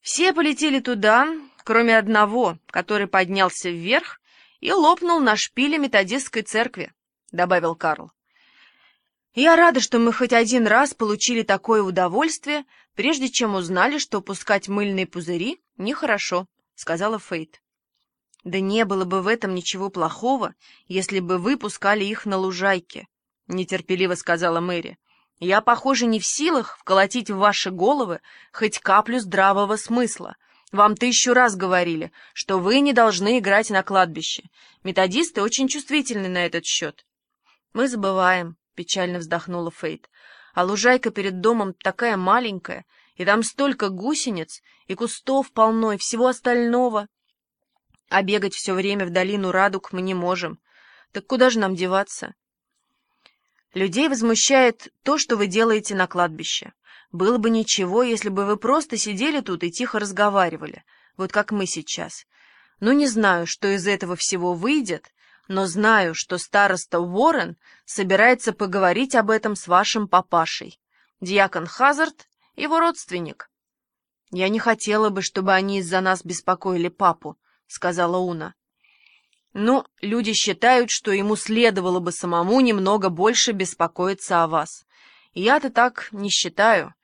Все полетели туда, кроме одного, который поднялся вверх и лопнул на шпиле методистской церкви, — добавил Карл. «Я рада, что мы хоть один раз получили такое удовольствие, прежде чем узнали, что пускать мыльные пузыри нехорошо», — сказала Фейт. «Да не было бы в этом ничего плохого, если бы вы пускали их на лужайке», — нетерпеливо сказала Мэри. Я, похоже, не в силах вколотить в ваши головы хоть каплю здравого смысла. Вам тысячу раз говорили, что вы не должны играть на кладбище. Методисты очень чувствительны на этот счет. Мы забываем, — печально вздохнула Фейт. А лужайка перед домом такая маленькая, и там столько гусениц, и кустов полно, и всего остального. А бегать все время в долину радуг мы не можем. Так куда же нам деваться? Людей возмущает то, что вы делаете на кладбище. Было бы ничего, если бы вы просто сидели тут и тихо разговаривали, вот как мы сейчас. Ну, не знаю, что из этого всего выйдет, но знаю, что староста Уоррен собирается поговорить об этом с вашим папашей. Диакон Хазард — его родственник. «Я не хотела бы, чтобы они из-за нас беспокоили папу», — сказала Уна. Ну, люди считают, что ему следовало бы самому немного больше беспокоиться о вас. Я-то так не считаю.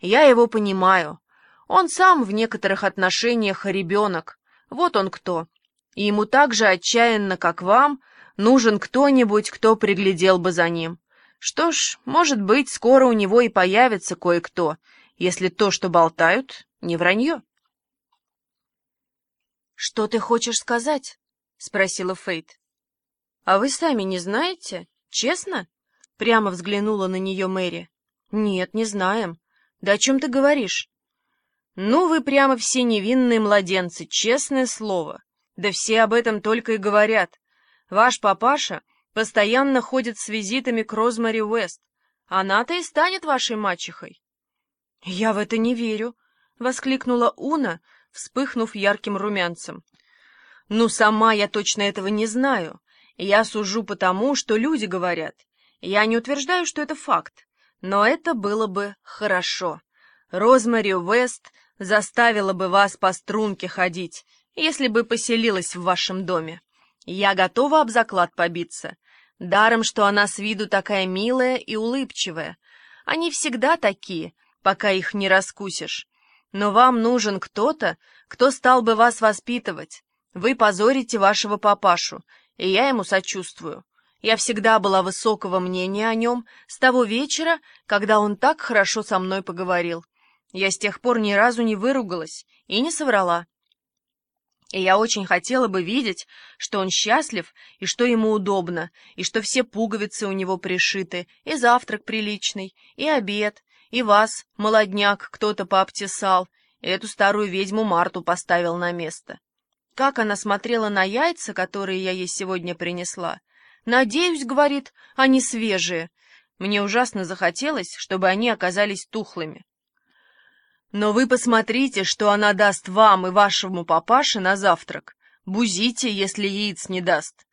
Я его понимаю. Он сам в некоторых отношениях ребенок. Вот он кто. И ему так же отчаянно, как вам, нужен кто-нибудь, кто приглядел бы за ним. Что ж, может быть, скоро у него и появится кое-кто, если то, что болтают, не вранье. «Что ты хочешь сказать?» — спросила Фейт. «А вы сами не знаете? Честно?» — прямо взглянула на нее Мэри. «Нет, не знаем. Да о чем ты говоришь?» «Ну, вы прямо все невинные младенцы, честное слово. Да все об этом только и говорят. Ваш папаша постоянно ходит с визитами к Розмари Уэст. Она-то и станет вашей мачехой». «Я в это не верю», — воскликнула Уна, вспыхнув ярким румянцем. Ну, сама я точно этого не знаю. Я сужу потому, что люди говорят. Я не утверждаю, что это факт, но это было бы хорошо. Розмари Уэст заставила бы вас по струнке ходить, если бы поселилась в вашем доме. Я готова об заклад побиться. Даром, что она с виду такая милая и улыбчивая. Они всегда такие, пока их не раскусишь. Но вам нужен кто-то, кто стал бы вас воспитывать, вы позорите вашего папашу, и я ему сочувствую. Я всегда была высокого мнения о нем с того вечера, когда он так хорошо со мной поговорил. Я с тех пор ни разу не выругалась и не соврала. И я очень хотела бы видеть, что он счастлив и что ему удобно, и что все пуговицы у него пришиты, и завтрак приличный, и обед, и вас, молодняк, кто-то пообтесал, и эту старую ведьму Марту поставил на место. Как она смотрела на яйца, которые я ей сегодня принесла. «Надеюсь, — говорит, — они свежие. Мне ужасно захотелось, чтобы они оказались тухлыми». «Но вы посмотрите, что она даст вам и вашему папаше на завтрак. Бузите, если яиц не даст.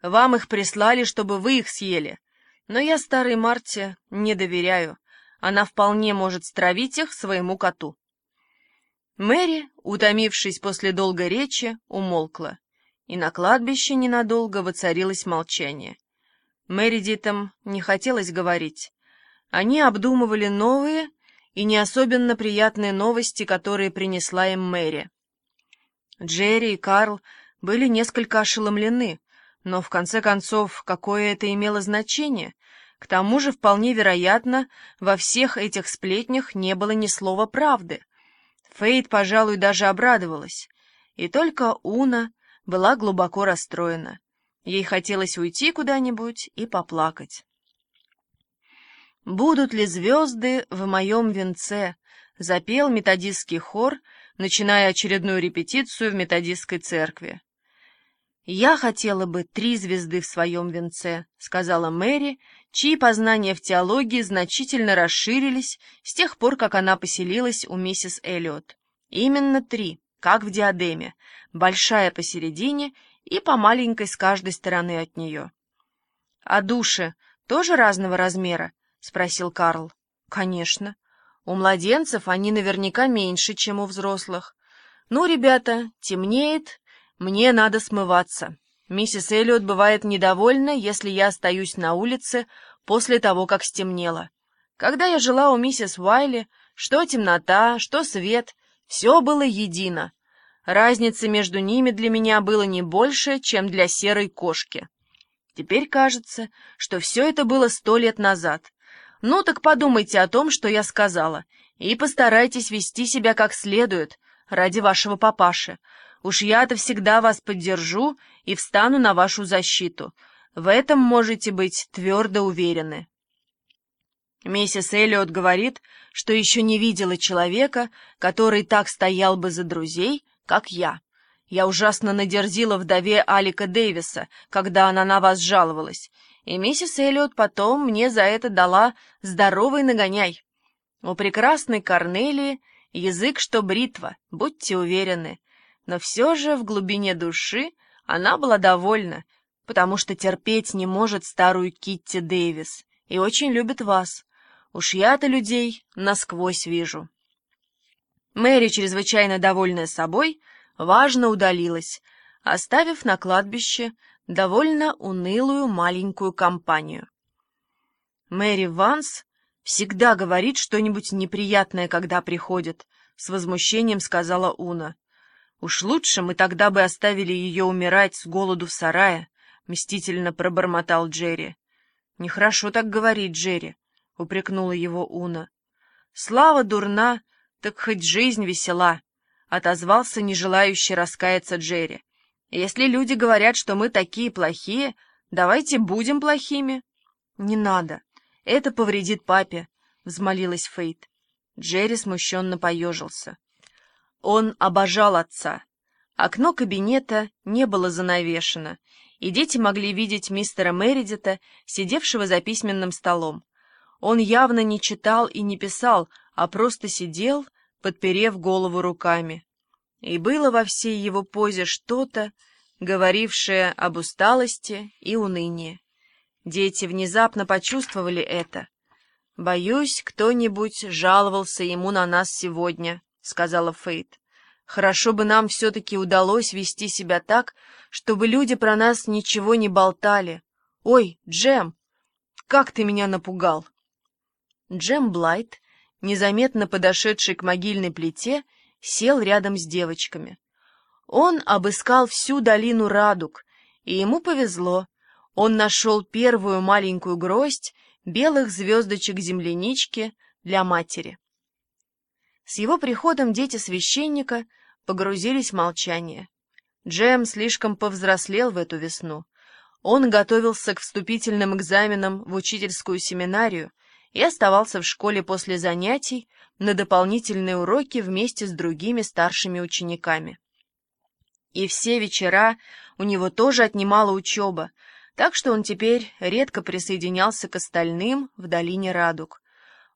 Вам их прислали, чтобы вы их съели. Но я старой Марте не доверяю. Она вполне может стравить их своему коту». Мэри, утомившись после долгой речи, умолкла, и на кладбище ненадолго воцарилось молчание. Мэри Дитам не хотелось говорить. Они обдумывали новые и не особенно приятные новости, которые принесла им Мэри. Джерри и Карл были несколько ошеломлены, но в конце концов, какое это имело значение? К тому же, вполне вероятно, во всех этих сплетнях не было ни слова правды. Фейт, пожалуй, даже обрадовалась. И только Уна была глубоко расстроена. Ей хотелось уйти куда-нибудь и поплакать. «Будут ли звезды в моем венце?» — запел методистский хор, начиная очередную репетицию в методистской церкви. «Я хотела бы три звезды в своем венце», — сказала Мэри, чьи познания в теологии значительно расширились с тех пор, как она поселилась у миссис Эллиот. Именно три, как в диадеме, большая посередине и по маленькой с каждой стороны от нее. — А души тоже разного размера? — спросил Карл. — Конечно. У младенцев они наверняка меньше, чем у взрослых. Ну, ребята, темнеет, мне надо смываться. Миссис Эллиот бывает недовольна, если я остаюсь на улице после того, как стемнело. Когда я жила у миссис Уайли, что темнота, что свет, все было едино. Разницы между ними для меня было не больше, чем для серой кошки. Теперь кажется, что все это было сто лет назад. Ну так подумайте о том, что я сказала, и постарайтесь вести себя как следует ради вашего папаши. Уж я-то всегда вас поддержу и встану на вашу защиту. В этом можете быть твердо уверены. Миссис Эллиот говорит, что еще не видела человека, который так стоял бы за друзей, как я. Я ужасно надерзила вдове Алика Дэвиса, когда она на вас жаловалась, и миссис Эллиот потом мне за это дала здоровый нагоняй. У прекрасной Корнелии язык, что бритва, будьте уверены. Но все же в глубине души она была довольна, потому что терпеть не может старую Китти Дэвис и очень любит вас. Уж я-то людей насквозь вижу. Мэри, чрезвычайно довольная собой, важно удалилась, оставив на кладбище довольно унылую маленькую компанию. Мэри Ванс всегда говорит что-нибудь неприятное, когда приходит, — с возмущением сказала Уна. Уж лучше мы тогда бы оставили ее умирать с голоду в сарае, — мстительно пробормотал Джерри. — Нехорошо так говорить, Джерри упрекнула его Уна. «Слава дурна, так хоть жизнь весела», — отозвался не желающий раскаяться Джерри. «Если люди говорят, что мы такие плохие, давайте будем плохими». «Не надо, это повредит папе», — взмолилась Фейт. Джерри смущенно поежился. Он обожал отца. Окно кабинета не было занавешено, и дети могли видеть мистера Мередита, сидевшего за письменным столом. Он явно не читал и не писал, а просто сидел, подперев голову руками. И было во всей его позе что-то, говорившее об усталости и унынии. Дети внезапно почувствовали это. «Боюсь, кто-нибудь жаловался ему на нас сегодня», — сказала Фейт. «Хорошо бы нам все-таки удалось вести себя так, чтобы люди про нас ничего не болтали. Ой, Джем, как ты меня напугал!» Джем Блайт, незаметно подошедший к могильной плите, сел рядом с девочками. Он обыскал всю долину радуг, и ему повезло. Он нашел первую маленькую гроздь белых звездочек землянички для матери. С его приходом дети священника погрузились в молчание. Джем слишком повзрослел в эту весну. Он готовился к вступительным экзаменам в учительскую семинарию, и оставался в школе после занятий на дополнительные уроки вместе с другими старшими учениками. И все вечера у него тоже отнимала учеба, так что он теперь редко присоединялся к остальным в долине радуг.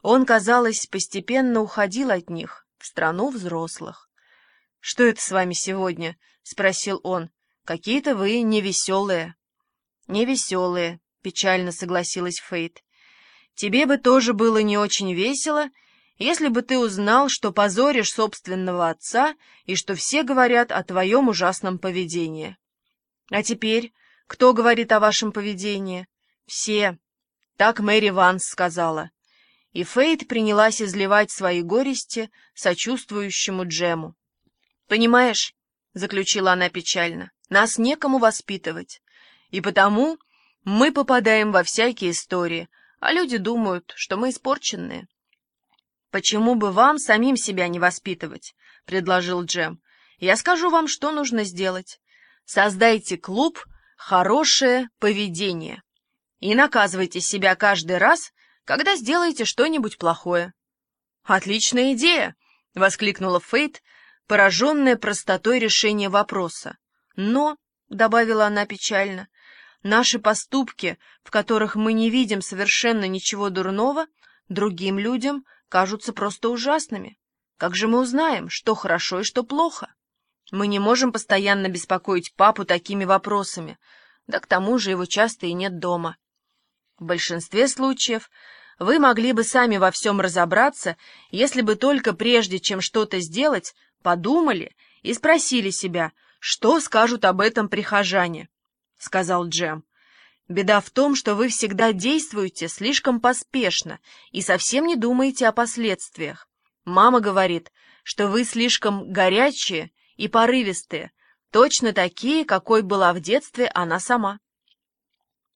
Он, казалось, постепенно уходил от них в страну взрослых. — Что это с вами сегодня? — спросил он. — Какие-то вы невеселые. — Невеселые, — печально согласилась Фейт. Тебе бы тоже было не очень весело, если бы ты узнал, что позоришь собственного отца и что все говорят о твоем ужасном поведении. А теперь кто говорит о вашем поведении? Все. Так Мэри Ванс сказала. И Фейт принялась изливать свои горести сочувствующему Джему. «Понимаешь», — заключила она печально, — «нас некому воспитывать, и потому мы попадаем во всякие истории, а люди думают, что мы испорченные. «Почему бы вам самим себя не воспитывать?» — предложил Джем. «Я скажу вам, что нужно сделать. Создайте клуб «Хорошее поведение» и наказывайте себя каждый раз, когда сделаете что-нибудь плохое». «Отличная идея!» — воскликнула Фейт, пораженная простотой решения вопроса. «Но», — добавила она печально, Наши поступки, в которых мы не видим совершенно ничего дурного, другим людям кажутся просто ужасными. Как же мы узнаем, что хорошо и что плохо? Мы не можем постоянно беспокоить папу такими вопросами, да к тому же его часто и нет дома. В большинстве случаев вы могли бы сами во всем разобраться, если бы только прежде, чем что-то сделать, подумали и спросили себя, что скажут об этом прихожане, — сказал Джем. Беда в том, что вы всегда действуете слишком поспешно и совсем не думаете о последствиях. Мама говорит, что вы слишком горячие и порывистые, точно такие, какой была в детстве она сама.